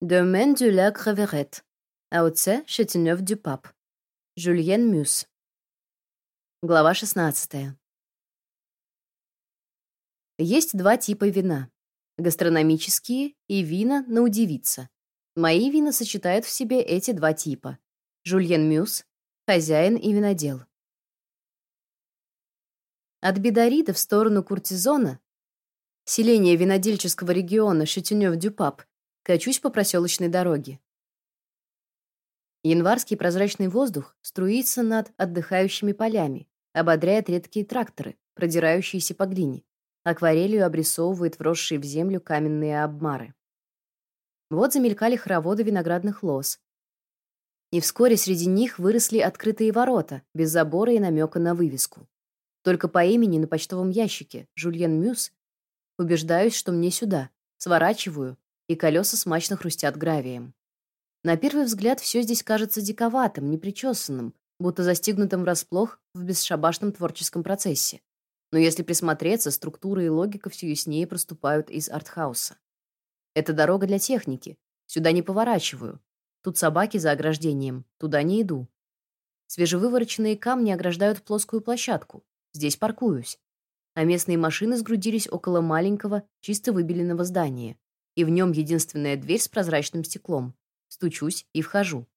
Domaine du lac Reverette. АОЦ Шатинёв-Дюпап. Жюльен Мюс. Глава 16. Есть два типа вина. Гастрономические и вина на удивиться. Мои вина сочетают в себе эти два типа. Жюльен Мюс — хозяин и винодел. От Бедарида в сторону Куртизона, селения винодельческого региона Шатинёв-Дюпап, качусь по проселочной дороге. Январский прозрачный воздух струится над отдыхающими полями, ободряет редкие тракторы, продирающиеся по глине, акварелью обрисовывает вросшие в землю каменные обмары. Вот замелькали хороводы виноградных лоз. И вскоре среди них выросли открытые ворота, без забора и намека на вывеску. Только по имени на почтовом ящике Жульен Мюс убеждаюсь, что мне сюда. Сворачиваю, и колеса смачно хрустят гравием. На первый взгляд все здесь кажется диковатым, непричесанным, будто застигнутым врасплох в бесшабашном творческом процессе. Но если присмотреться, структура и логика все яснее проступают из артхауса. Это дорога для техники. Сюда не поворачиваю. Тут собаки за ограждением. Туда не иду. Свежевывороченные камни ограждают плоскую площадку. Здесь паркуюсь. А местные машины сгрудились около маленького, чисто выбеленного здания. И в нем единственная дверь с прозрачным стеклом. Стучусь и вхожу.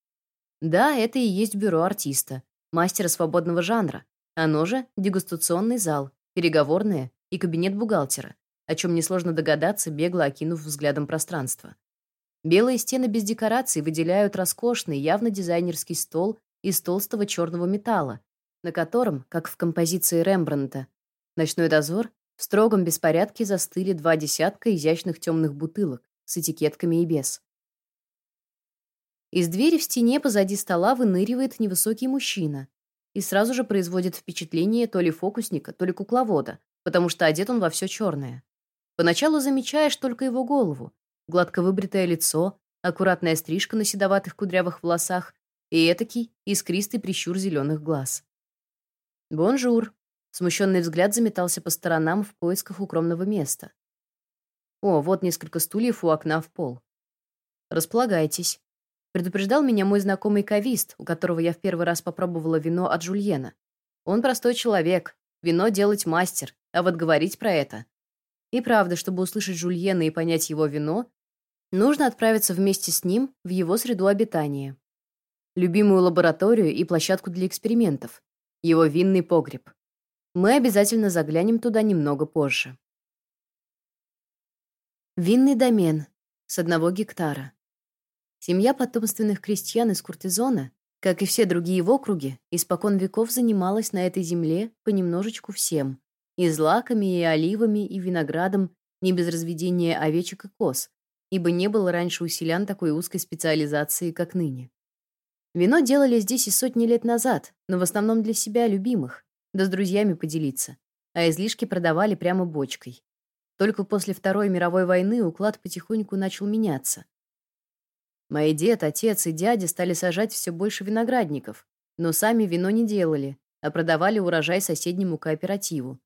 Да, это и есть бюро артиста, мастера свободного жанра. Оно же дегустационный зал, переговорная и кабинет бухгалтера, о чем несложно догадаться, бегло окинув взглядом пространство. Белые стены без декораций выделяют роскошный, явно дизайнерский стол из толстого черного металла, на котором, как в композиции Рембрандта, «Ночной дозор» в строгом беспорядке застыли два десятка изящных темных бутылок с этикетками и без. Из двери в стене позади стола выныривает невысокий мужчина и сразу же производит впечатление то ли фокусника, то ли кукловода, потому что одет он во все черное. Поначалу замечаешь только его голову, гладко выбритое лицо, аккуратная стрижка на седоватых кудрявых волосах и этакий искристый прищур зеленых глаз. «Bonjour!» Смущенный взгляд заметался по сторонам в поисках укромного места. О, вот несколько стульев у окна в пол. «Располагайтесь», Предупреждал меня мой знакомый кавист, у которого я в первый раз попробовала вино от Жульена. Он простой человек, вино делать мастер, а вот говорить про это. И правда, чтобы услышать Жульена и понять его вино, нужно отправиться вместе с ним в его среду обитания. Любимую лабораторию и площадку для экспериментов. Его винный погреб. Мы обязательно заглянем туда немного позже. Винный домен с одного гектара. Семья потомственных крестьян из Куртизона, как и все другие в округе, испокон веков занималась на этой земле понемножечку всем. И злаками, и оливами, и виноградом, не без разведения овечек и коз, ибо не было раньше у селян такой узкой специализации, как ныне. Вино делали здесь и сотни лет назад, но в основном для себя любимых, да с друзьями поделиться, а излишки продавали прямо бочкой. Только после Второй мировой войны уклад потихоньку начал меняться. Мои дед, отец и дядя стали сажать все больше виноградников, но сами вино не делали, а продавали урожай соседнему кооперативу.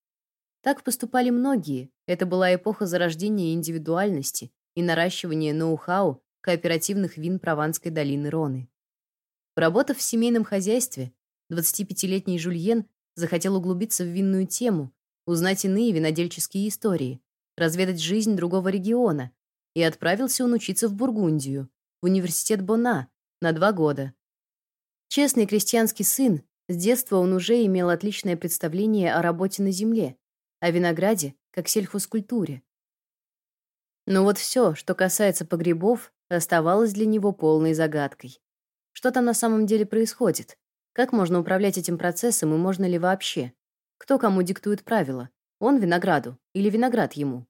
Так поступали многие. Это была эпоха зарождения индивидуальности и наращивания ноу-хау кооперативных вин Прованской долины Роны. Поработав в семейном хозяйстве, 25-летний Жульен захотел углубиться в винную тему, узнать иные винодельческие истории, разведать жизнь другого региона, и отправился он учиться в Бургундию, в университет Бона на два года. Честный крестьянский сын, с детства он уже имел отличное представление о работе на земле, о винограде как сельхозкультуре. Но вот все, что касается погребов, оставалось для него полной загадкой. Что там на самом деле происходит? Как можно управлять этим процессом и можно ли вообще? Кто кому диктует правила? Он винограду или виноград ему?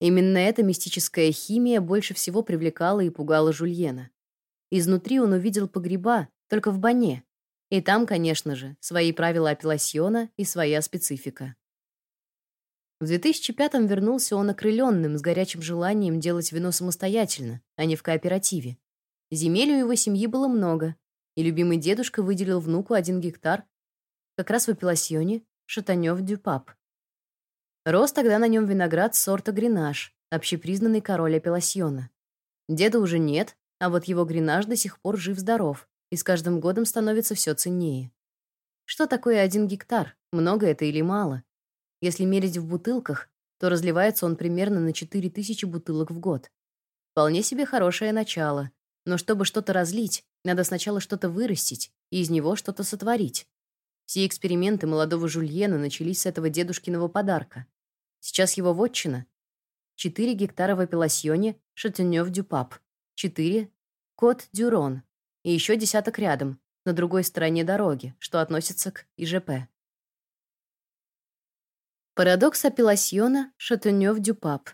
Именно эта мистическая химия больше всего привлекала и пугала Жульена. Изнутри он увидел погреба, только в бане. И там, конечно же, свои правила апелласьона и своя специфика. В 2005-м вернулся он окрыленным, с горячим желанием делать вино самостоятельно, а не в кооперативе. Земель у его семьи было много, и любимый дедушка выделил внуку один гектар как раз в апелласьоне Шатанёв-Дюпап. Рос тогда на нем виноград сорта Гренаж, общепризнанный король апелласьона. Деда уже нет, а вот его гренаж до сих пор жив-здоров и с каждым годом становится все ценнее. Что такое один гектар? Много это или мало? Если мерить в бутылках, то разливается он примерно на 4000 бутылок в год. Вполне себе хорошее начало. Но чтобы что-то разлить, надо сначала что-то вырастить и из него что-то сотворить. Все эксперименты молодого Жульена начались с этого дедушкиного подарка. Сейчас его вотчина — 4 гектара в апелласьоне Шатенёв-Дюпап, 4 Кот-Дюрон и еще десяток рядом, на другой стороне дороги, что относится к ИЖП. Парадокс апелласьона Шатенёв-Дюпап.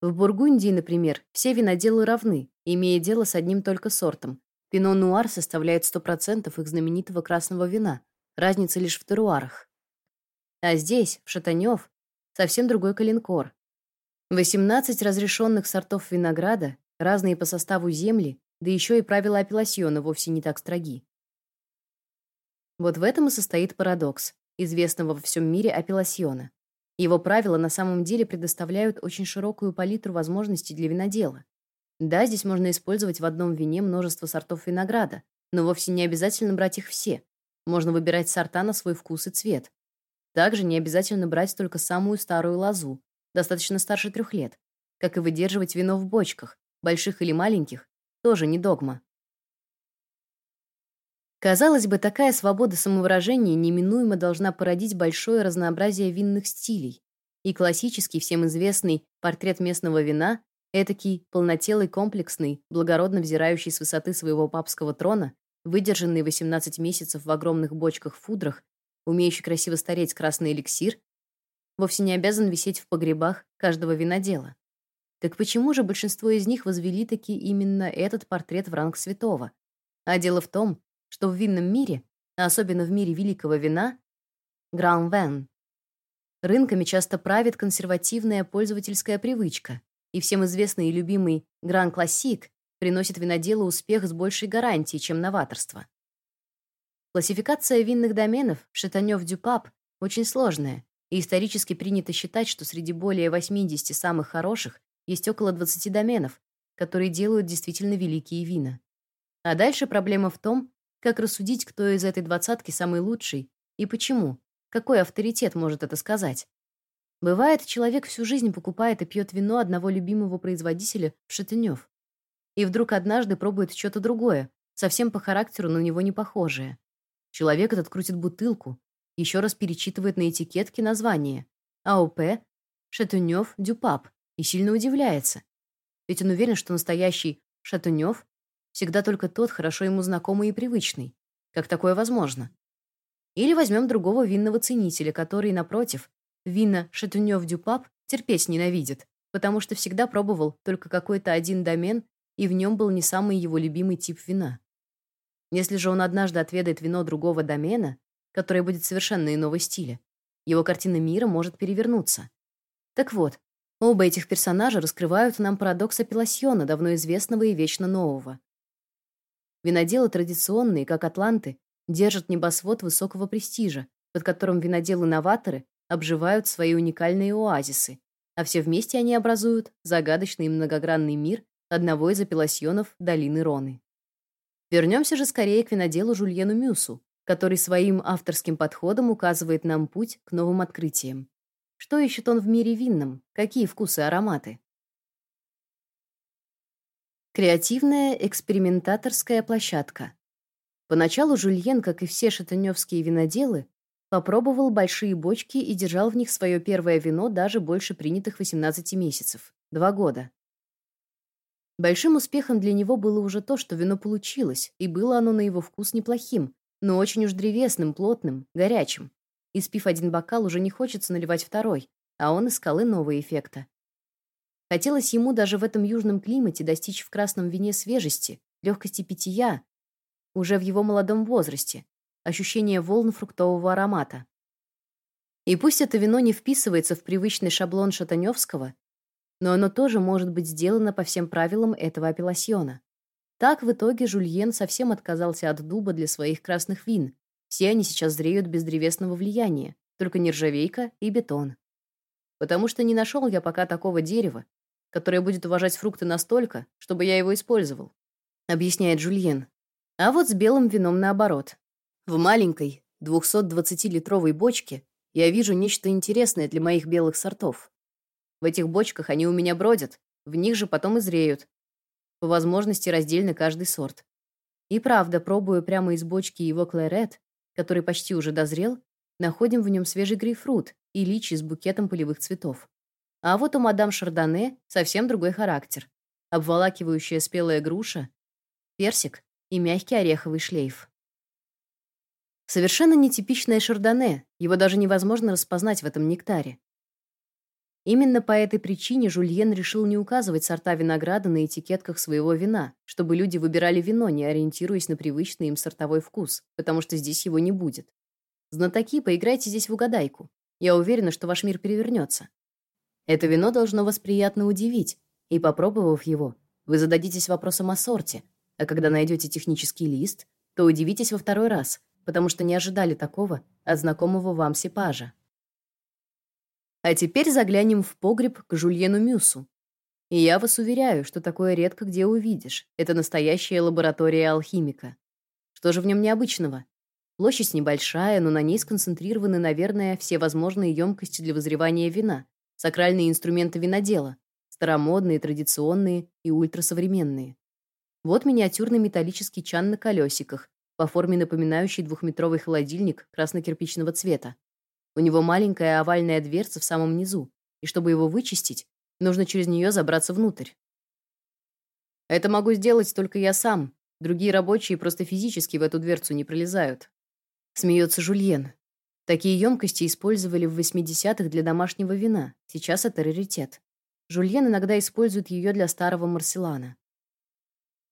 В Бургундии, например, все виноделы равны, имея дело с одним только сортом. Пино-нуар составляет 100% их знаменитого красного вина, Разница лишь в теруарах. А здесь, в Шатанёв, совсем другой калинкор. 18 разрешенных сортов винограда, разные по составу земли, да еще и правила апелласьона вовсе не так строги. Вот в этом и состоит парадокс известного во всем мире апелласьона. Его правила на самом деле предоставляют очень широкую палитру возможностей для винодела. Да, здесь можно использовать в одном вине множество сортов винограда, но вовсе не обязательно брать их все. Можно выбирать сорта на свой вкус и цвет. Также не обязательно брать только самую старую лозу, достаточно старше трех лет. Как и выдерживать вино в бочках, больших или маленьких, тоже не догма. Казалось бы, такая свобода самовыражения неминуемо должна породить большое разнообразие винных стилей. И классический, всем известный портрет местного вина, этакий полнотелый, комплексный, благородно взирающий с высоты своего папского трона, выдержанный 18 месяцев в огромных бочках-фудрах, умеющий красиво стареть красный эликсир, вовсе не обязан висеть в погребах каждого винодела. Так почему же большинство из них возвели таки именно этот портрет в ранг святого? А дело в том, что в винном мире, а особенно в мире великого вина, гран-вен, рынками часто правит консервативная пользовательская привычка, и всем известный и любимый гран-классик приносит виноделу успех с большей гарантией, чем новаторство. Классификация винных доменов Шатанёв-Дюпап очень сложная, и исторически принято считать, что среди более 80 самых хороших есть около 20 доменов, которые делают действительно великие вина. А дальше проблема в том, как рассудить, кто из этой двадцатки самый лучший и почему, какой авторитет может это сказать. Бывает, человек всю жизнь покупает и пьет вино одного любимого производителя в Шатенёв и вдруг однажды пробует что-то другое, совсем по характеру на него не похожее. Человек этот крутит бутылку, еще раз перечитывает на этикетке название АОП Шатунёв Дюпап и сильно удивляется. Ведь он уверен, что настоящий Шатунёв всегда только тот, хорошо ему знакомый и привычный. Как такое возможно? Или возьмем другого винного ценителя, который, напротив, вина Шатунёв Дюпап терпеть ненавидит, потому что всегда пробовал только какой-то один домен и в нем был не самый его любимый тип вина. Если же он однажды отведает вино другого домена, которое будет совершенно иного стиля, его картина мира может перевернуться. Так вот, оба этих персонажа раскрывают нам парадокс апелласьона, давно известного и вечно нового. Виноделы традиционные, как атланты, держат небосвод высокого престижа, под которым виноделы-новаторы обживают свои уникальные оазисы, а все вместе они образуют загадочный и многогранный мир, одного из апелласьонов долины Роны. Вернемся же скорее к виноделу Жульену Мюсу, который своим авторским подходом указывает нам путь к новым открытиям. Что ищет он в мире винном? Какие вкусы ароматы? Креативная экспериментаторская площадка. Поначалу Жульен, как и все шатенёвские виноделы, попробовал большие бочки и держал в них свое первое вино даже больше принятых 18 месяцев два года. Большим успехом для него было уже то, что вино получилось, и было оно на его вкус неплохим, но очень уж древесным, плотным, горячим. Испив один бокал, уже не хочется наливать второй, а он искал и новые эффекты. Хотелось ему даже в этом южном климате достичь в красном вине свежести, легкости питья, уже в его молодом возрасте, ощущения волн фруктового аромата. И пусть это вино не вписывается в привычный шаблон шатаневского, но оно тоже может быть сделано по всем правилам этого апелласьона. Так в итоге Жульен совсем отказался от дуба для своих красных вин. Все они сейчас зреют без древесного влияния, только нержавейка и бетон. Потому что не нашел я пока такого дерева, которое будет уважать фрукты настолько, чтобы я его использовал, объясняет Жульен. А вот с белым вином наоборот. В маленькой 220-литровой бочке я вижу нечто интересное для моих белых сортов. В этих бочках они у меня бродят, в них же потом и зреют. По возможности раздельно каждый сорт. И правда, пробую прямо из бочки его клэрет, который почти уже дозрел, находим в нем свежий грейпфрут и личи с букетом полевых цветов. А вот у мадам Шардоне совсем другой характер. Обволакивающая спелая груша, персик и мягкий ореховый шлейф. Совершенно нетипичное шардоне, его даже невозможно распознать в этом нектаре. Именно по этой причине Жульен решил не указывать сорта винограда на этикетках своего вина, чтобы люди выбирали вино, не ориентируясь на привычный им сортовой вкус, потому что здесь его не будет. Знатоки, поиграйте здесь в угадайку. Я уверена, что ваш мир перевернется. Это вино должно вас приятно удивить, и попробовав его, вы зададитесь вопросом о сорте, а когда найдете технический лист, то удивитесь во второй раз, потому что не ожидали такого от знакомого вам сепажа. А теперь заглянем в погреб к Жульену Мюсу. И я вас уверяю, что такое редко где увидишь. Это настоящая лаборатория алхимика. Что же в нем необычного? Площадь небольшая, но на ней сконцентрированы, наверное, все возможные емкости для вызревания вина, сакральные инструменты винодела, старомодные, традиционные и ультрасовременные. Вот миниатюрный металлический чан на колесиках, по форме напоминающий двухметровый холодильник красно-кирпичного цвета. У него маленькая овальная дверца в самом низу, и чтобы его вычистить, нужно через нее забраться внутрь. Это могу сделать только я сам. Другие рабочие просто физически в эту дверцу не пролезают. Смеется Жульен. Такие емкости использовали в 80-х для домашнего вина. Сейчас это раритет. Жульен иногда использует ее для старого марселана.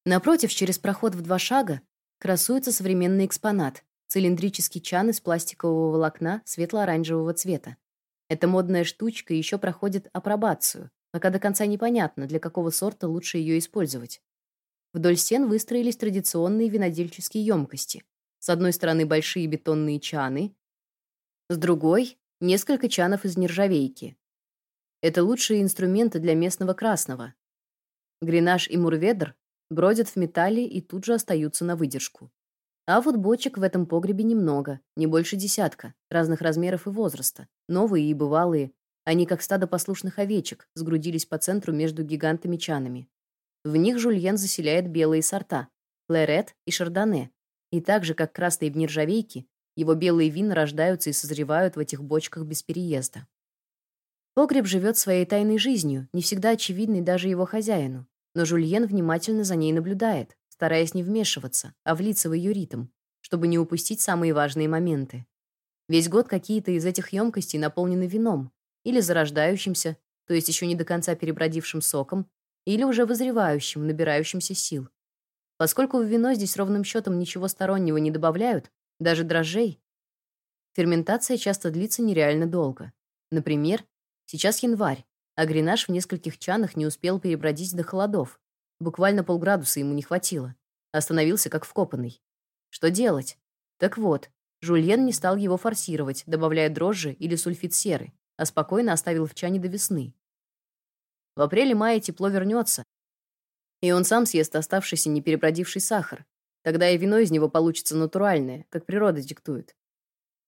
Напротив, через проход в два шага, красуется современный экспонат цилиндрический чан из пластикового волокна светло-оранжевого цвета. Эта модная штучка еще проходит апробацию, пока до конца непонятно, для какого сорта лучше ее использовать. Вдоль стен выстроились традиционные винодельческие емкости. С одной стороны большие бетонные чаны, с другой — несколько чанов из нержавейки. Это лучшие инструменты для местного красного. Гренаж и мурведр бродят в металле и тут же остаются на выдержку. А вот бочек в этом погребе немного, не больше десятка, разных размеров и возраста, новые и бывалые. Они, как стадо послушных овечек, сгрудились по центру между гигантами-чанами. В них Жульен заселяет белые сорта — Клерет и Шардоне. И так же, как красные в нержавейке, его белые вина рождаются и созревают в этих бочках без переезда. Погреб живет своей тайной жизнью, не всегда очевидной даже его хозяину, но Жульен внимательно за ней наблюдает, стараясь не вмешиваться, а влиться в ее ритм, чтобы не упустить самые важные моменты. Весь год какие-то из этих емкостей наполнены вином или зарождающимся, то есть еще не до конца перебродившим соком, или уже вызревающим, набирающимся сил. Поскольку в вино здесь ровным счетом ничего стороннего не добавляют, даже дрожжей, ферментация часто длится нереально долго. Например, сейчас январь, а гренаж в нескольких чанах не успел перебродить до холодов, Буквально полградуса ему не хватило. Остановился как вкопанный. Что делать? Так вот, Жульен не стал его форсировать, добавляя дрожжи или сульфид серы, а спокойно оставил в чане до весны. В апреле-мае тепло вернется, и он сам съест оставшийся не перебродивший сахар. Тогда и вино из него получится натуральное, как природа диктует.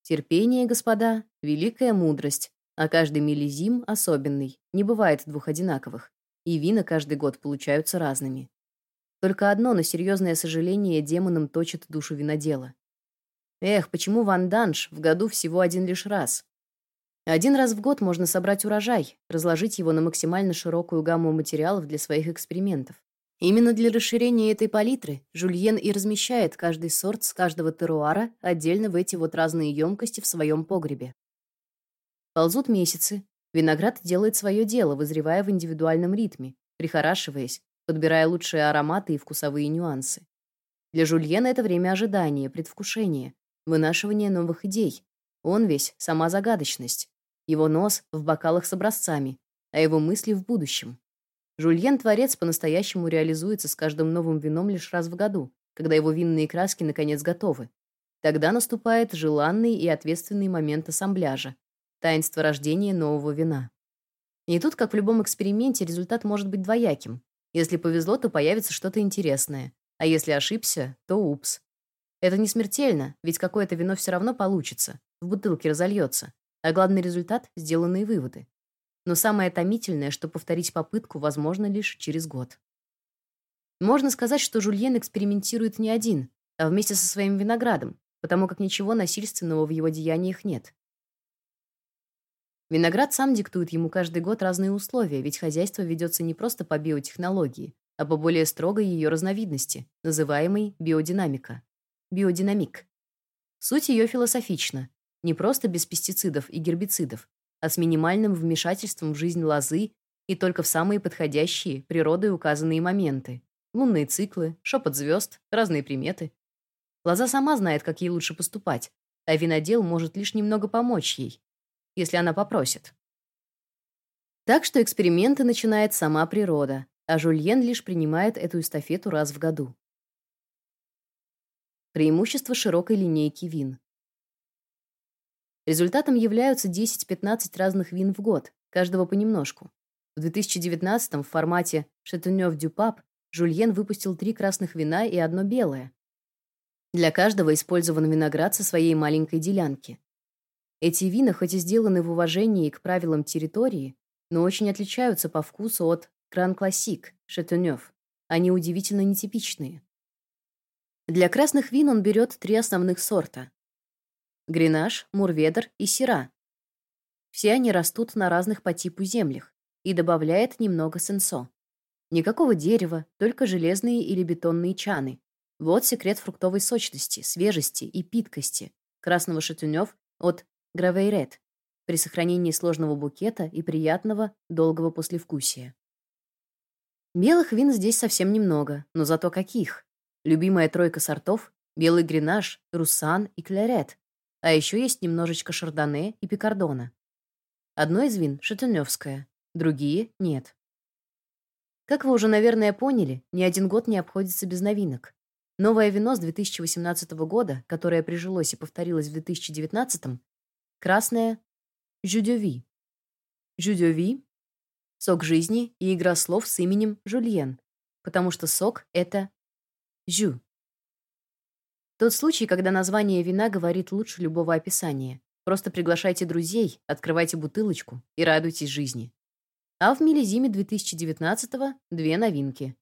Терпение, господа, великая мудрость, а каждый миллизим особенный, не бывает двух одинаковых и вина каждый год получаются разными. Только одно, на серьезное сожаление, демонам точит душу винодела. Эх, почему Ван Данш в году всего один лишь раз? Один раз в год можно собрать урожай, разложить его на максимально широкую гамму материалов для своих экспериментов. Именно для расширения этой палитры Жульен и размещает каждый сорт с каждого теруара отдельно в эти вот разные емкости в своем погребе. Ползут месяцы, Виноград делает свое дело, вызревая в индивидуальном ритме, прихорашиваясь, подбирая лучшие ароматы и вкусовые нюансы. Для Жульена это время ожидания, предвкушения, вынашивания новых идей. Он весь — сама загадочность. Его нос в бокалах с образцами, а его мысли в будущем. Жульен-творец по-настоящему реализуется с каждым новым вином лишь раз в году, когда его винные краски наконец готовы. Тогда наступает желанный и ответственный момент ассамбляжа, таинство рождения нового вина. И тут, как в любом эксперименте, результат может быть двояким. Если повезло, то появится что-то интересное, а если ошибся, то упс. Это не смертельно, ведь какое-то вино все равно получится, в бутылке разольется, а главный результат — сделанные выводы. Но самое томительное, что повторить попытку возможно лишь через год. Можно сказать, что Жульен экспериментирует не один, а вместе со своим виноградом, потому как ничего насильственного в его деяниях нет. Виноград сам диктует ему каждый год разные условия, ведь хозяйство ведется не просто по биотехнологии, а по более строгой ее разновидности, называемой биодинамика. Биодинамик. Суть ее философична. Не просто без пестицидов и гербицидов, а с минимальным вмешательством в жизнь лозы и только в самые подходящие природой указанные моменты. Лунные циклы, шепот звезд, разные приметы. Лоза сама знает, как ей лучше поступать, а винодел может лишь немного помочь ей, если она попросит. Так что эксперименты начинает сама природа, а Жульен лишь принимает эту эстафету раз в году. Преимущество широкой линейки вин. Результатом являются 10-15 разных вин в год, каждого понемножку. В 2019 в формате du Pape Жульен выпустил три красных вина и одно белое. Для каждого использован виноград со своей маленькой делянки. Эти вина хоть и сделаны в уважении к правилам территории, но очень отличаются по вкусу от Grand Classic Chateauneuf. Они удивительно нетипичные. Для красных вин он берет три основных сорта: Гренаж, Мурведер и Сира. Все они растут на разных по типу землях и добавляет немного сенсо. Никакого дерева, только железные или бетонные чаны. Вот секрет фруктовой сочности, свежести и питкости красного шатунёв от Гравейрет при сохранении сложного букета и приятного долгого послевкусия. Белых вин здесь совсем немного, но зато каких. Любимая тройка сортов — белый гренаж, руссан и клярет, а еще есть немножечко шардоне и пикардона. Одно из вин — шатуневское, другие — нет. Как вы уже, наверное, поняли, ни один год не обходится без новинок. Новое вино с 2018 года, которое прижилось и повторилось в 2019, красное Жюдеви. Жюдеви — сок жизни и игра слов с именем Жульен, потому что сок — это жю. Тот случай, когда название вина говорит лучше любого описания. Просто приглашайте друзей, открывайте бутылочку и радуйтесь жизни. А в миллизиме 2019-го две новинки.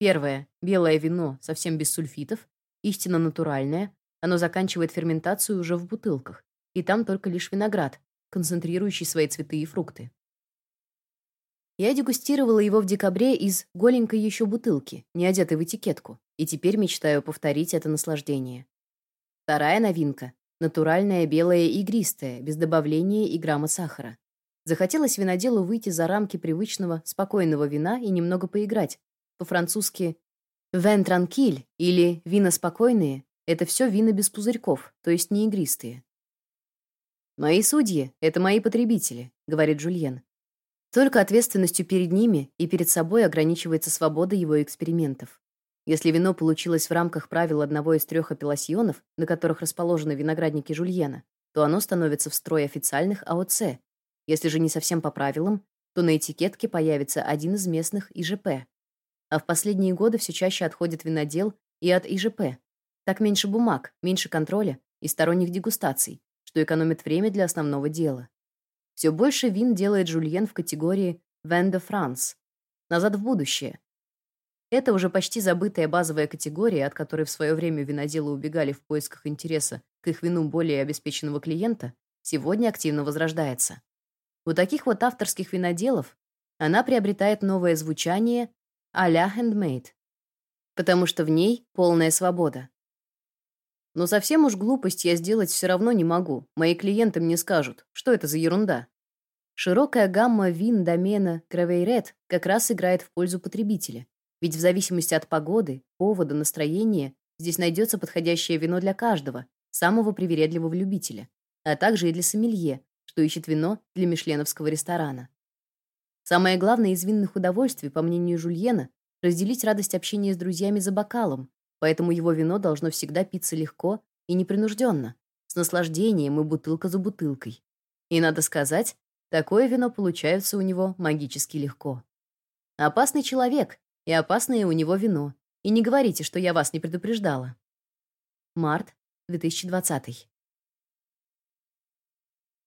Первое белое вино, совсем без сульфитов, истинно натуральное. Оно заканчивает ферментацию уже в бутылках, и там только лишь виноград, концентрирующий свои цветы и фрукты. Я дегустировала его в декабре из голенькой еще бутылки, не одетой в этикетку, и теперь мечтаю повторить это наслаждение. Вторая новинка — натуральная белая игристая, без добавления и грамма сахара. Захотелось виноделу выйти за рамки привычного спокойного вина и немного поиграть. По-французски «vin tranquille» или «вина спокойные» — это все вина без пузырьков, то есть не игристые. «Мои судьи — это мои потребители», — говорит Жульен. Только ответственностью перед ними и перед собой ограничивается свобода его экспериментов. Если вино получилось в рамках правил одного из трех апелласьонов, на которых расположены виноградники Жульена, то оно становится в строй официальных АОЦ. Если же не совсем по правилам, то на этикетке появится один из местных ИЖП. А в последние годы все чаще отходит винодел и от ИЖП. Так меньше бумаг, меньше контроля и сторонних дегустаций, что экономит время для основного дела. Все больше вин делает Жульен в категории «Vin de France» — «Назад в будущее». Это уже почти забытая базовая категория, от которой в свое время виноделы убегали в поисках интереса к их вину более обеспеченного клиента, сегодня активно возрождается. У таких вот авторских виноделов она приобретает новое звучание а-ля handmade, потому что в ней полная свобода. Но совсем уж глупость я сделать все равно не могу. Мои клиенты мне скажут, что это за ерунда. Широкая гамма вин домена Гравейред как раз играет в пользу потребителя. Ведь в зависимости от погоды, повода, настроения здесь найдется подходящее вино для каждого, самого привередливого любителя, а также и для сомелье, что ищет вино для мишленовского ресторана. Самое главное из винных удовольствий, по мнению Жульена, разделить радость общения с друзьями за бокалом, Поэтому его вино должно всегда питься легко и непринужденно, с наслаждением и бутылка за бутылкой. И надо сказать, Такое вино получается у него магически легко. Опасный человек, и опасное у него вино. И не говорите, что я вас не предупреждала. Март 2020.